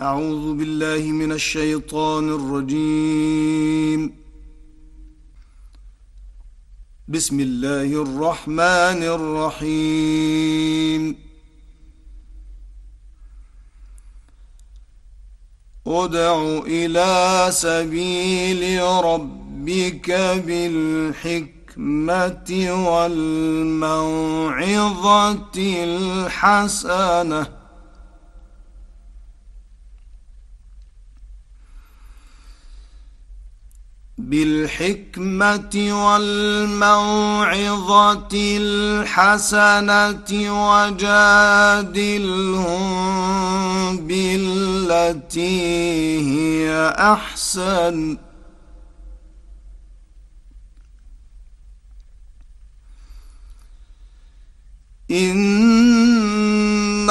أعوذ بالله من الشيطان الرجيم. بسم الله الرحمن الرحيم. ادع إلى سبيل ربك بالحكمة والموعظة الحسنة. بالحكمة والموعظة الحسنة وجادلهم بالتي هي أحسن. إن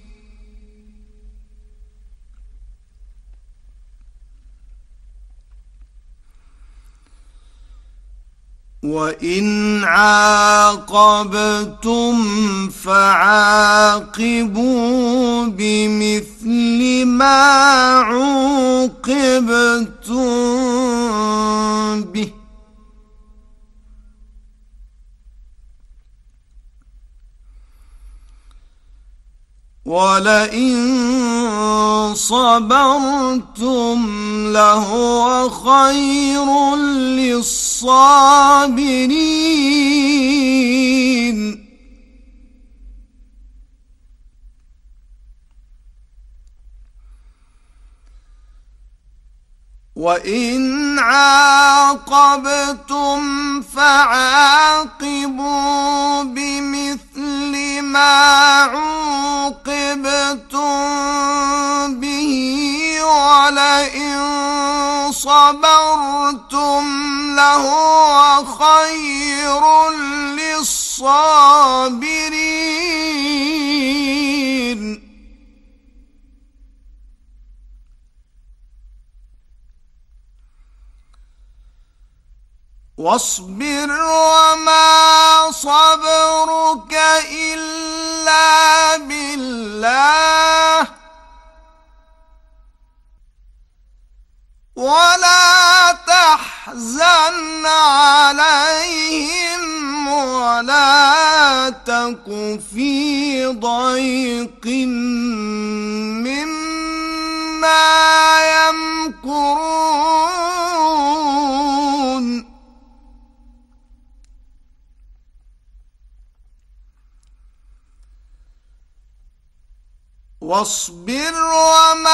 وإن عاقبتم فعاقبوا بمثل ما عوقبتم به ولئن صبرتم لهو خير للصابرين. وإن عاقبتم فعاقبوا بمثل ما صبرتم لهو خير للصابرين. واصبر وما عليهم ولا تك في ضيق مما يمكرون. واصبر وما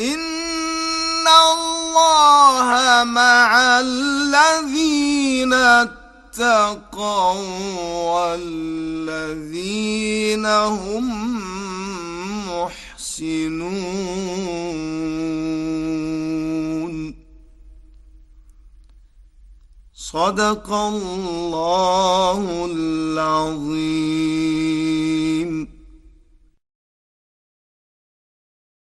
إن الله مع الذين اتقوا والذين هم محسنون. صدق الله العظيم.